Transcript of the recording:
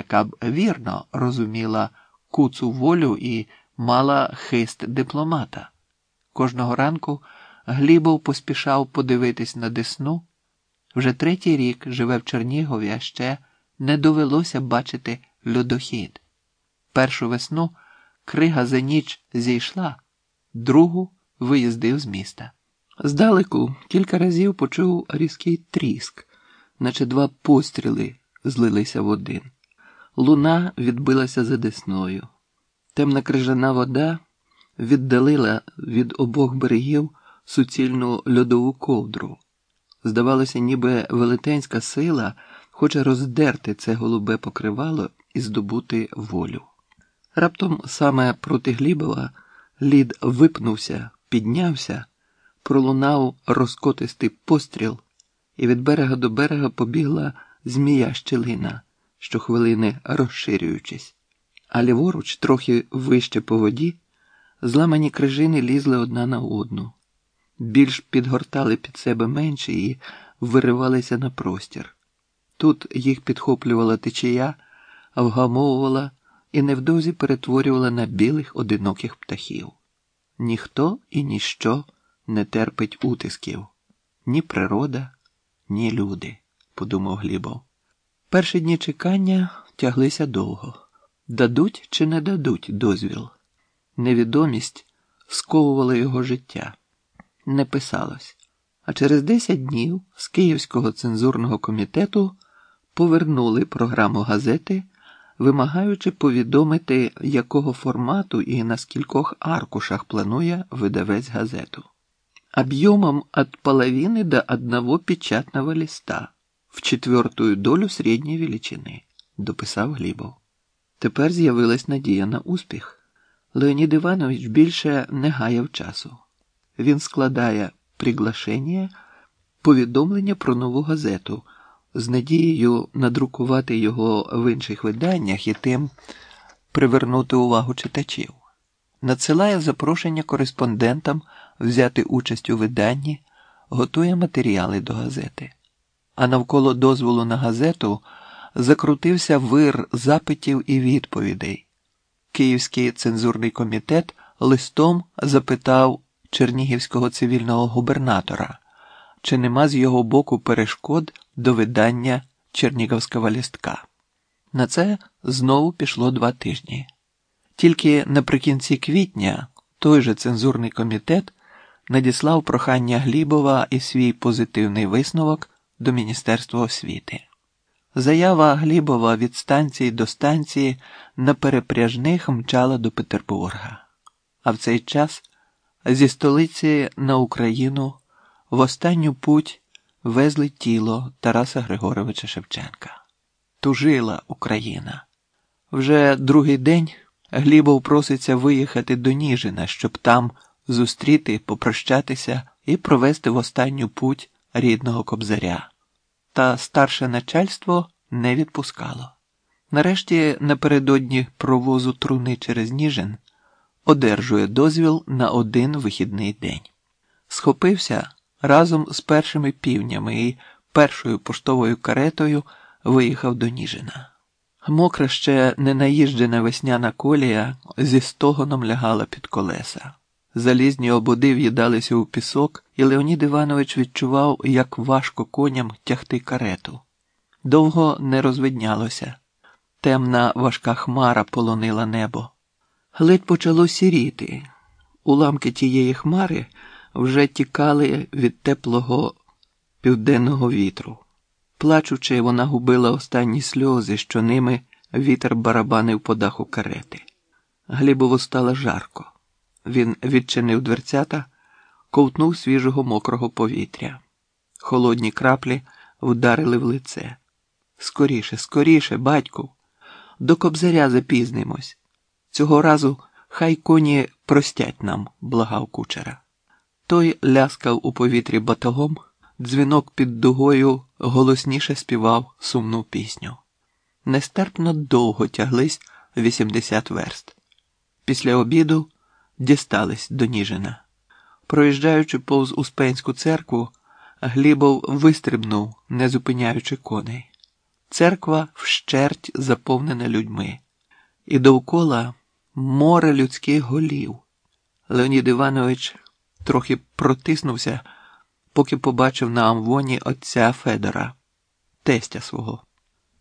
яка б вірно розуміла куцу волю і мала хист дипломата. Кожного ранку Глібов поспішав подивитись на Десну. Вже третій рік живе в Чернігові, а ще не довелося бачити льодохід. Першу весну крига за ніч зійшла, другу виїздив з міста. Здалеку кілька разів почув різкий тріск, наче два постріли злилися в один. Луна відбилася за десною. Темна крижана вода віддалила від обох берегів суцільну льодову ковдру. Здавалося, ніби велетенська сила хоче роздерти це голубе покривало і здобути волю. Раптом саме проти Глібова лід випнувся, піднявся, пролунав розкотистий постріл, і від берега до берега побігла змія щелина, щохвилини розширюючись, а ліворуч, трохи вище по воді, зламані крижини лізли одна на одну, більш підгортали під себе менші і виривалися на простір. Тут їх підхоплювала течія, вгамовувала і невдовзі перетворювала на білих одиноких птахів. Ніхто і ніщо не терпить утисків ні природа, ні люди, подумав Глібов. Перші дні чекання тяглися довго. Дадуть чи не дадуть дозвіл. Невідомість сковувала його життя. Не писалось. А через 10 днів з Київського цензурного комітету повернули програму газети, вимагаючи повідомити, якого формату і на скількох аркушах планує видавець газету. Объемом от половины до одного печатного листа в четвертую долю середньої величини, дописав Глібов. Тепер з'явилась надія на успіх. Леонід Іванович більше не гаяв часу. Він складає приглашення, повідомлення про нову газету з надією надрукувати його в інших виданнях і тим привернути увагу читачів. Надсилає запрошення кореспондентам взяти участь у виданні, готує матеріали до газети. А навколо дозволу на газету закрутився вир запитів і відповідей. Київський цензурний комітет листом запитав чернігівського цивільного губернатора, чи нема з його боку перешкод до видання Чернігівського лістка. На це знову пішло два тижні. Тільки наприкінці квітня той же цензурний комітет надіслав прохання Глібова і свій позитивний висновок до Міністерства освіти. Заява Глібова від станції до станції на перепряжних мчала до Петербурга, а в цей час зі столиці на Україну в останню путь везли тіло Тараса Григоровича Шевченка. Тужила Україна. Вже другий день Глібов проситься виїхати до Ніжина, щоб там зустріти, попрощатися і провести в останню путь рідного кобзаря. Та старше начальство не відпускало. Нарешті, напередодні провозу труни через Ніжин, одержує дозвіл на один вихідний день. Схопився разом з першими півнями і першою поштовою каретою виїхав до Ніжина. Мокра ще ненаїжджена весняна колія зі стогоном лягала під колеса. Залізні ободи в'їдалися у пісок, і Леонід Іванович відчував, як важко коням тягти карету. Довго не розвиднялося. Темна важка хмара полонила небо. Ледь почало сіріти. Уламки тієї хмари вже тікали від теплого південного вітру. Плачучи, вона губила останні сльози, що ними вітер барабанив по даху карети. Глібово стало жарко. Він відчинив дверцята, ковтнув свіжого мокрого повітря. Холодні краплі вдарили в лице. Скоріше, скоріше, батьку, до кобзаря запізнимось. Цього разу хай коні простять нам, благав кучера. Той ляскав у повітрі батогом, дзвінок під дугою голосніше співав сумну пісню. Нестерпно довго тяглись 80 верст. Після обіду дістались до Ніжина. Проїжджаючи повз Успенську церкву, Глібов вистрибнув, не зупиняючи коней. Церква вщерть заповнена людьми, і довкола море людських голів. Леонід Іванович трохи протиснувся, поки побачив на амвоні отця Федора, тестя свого.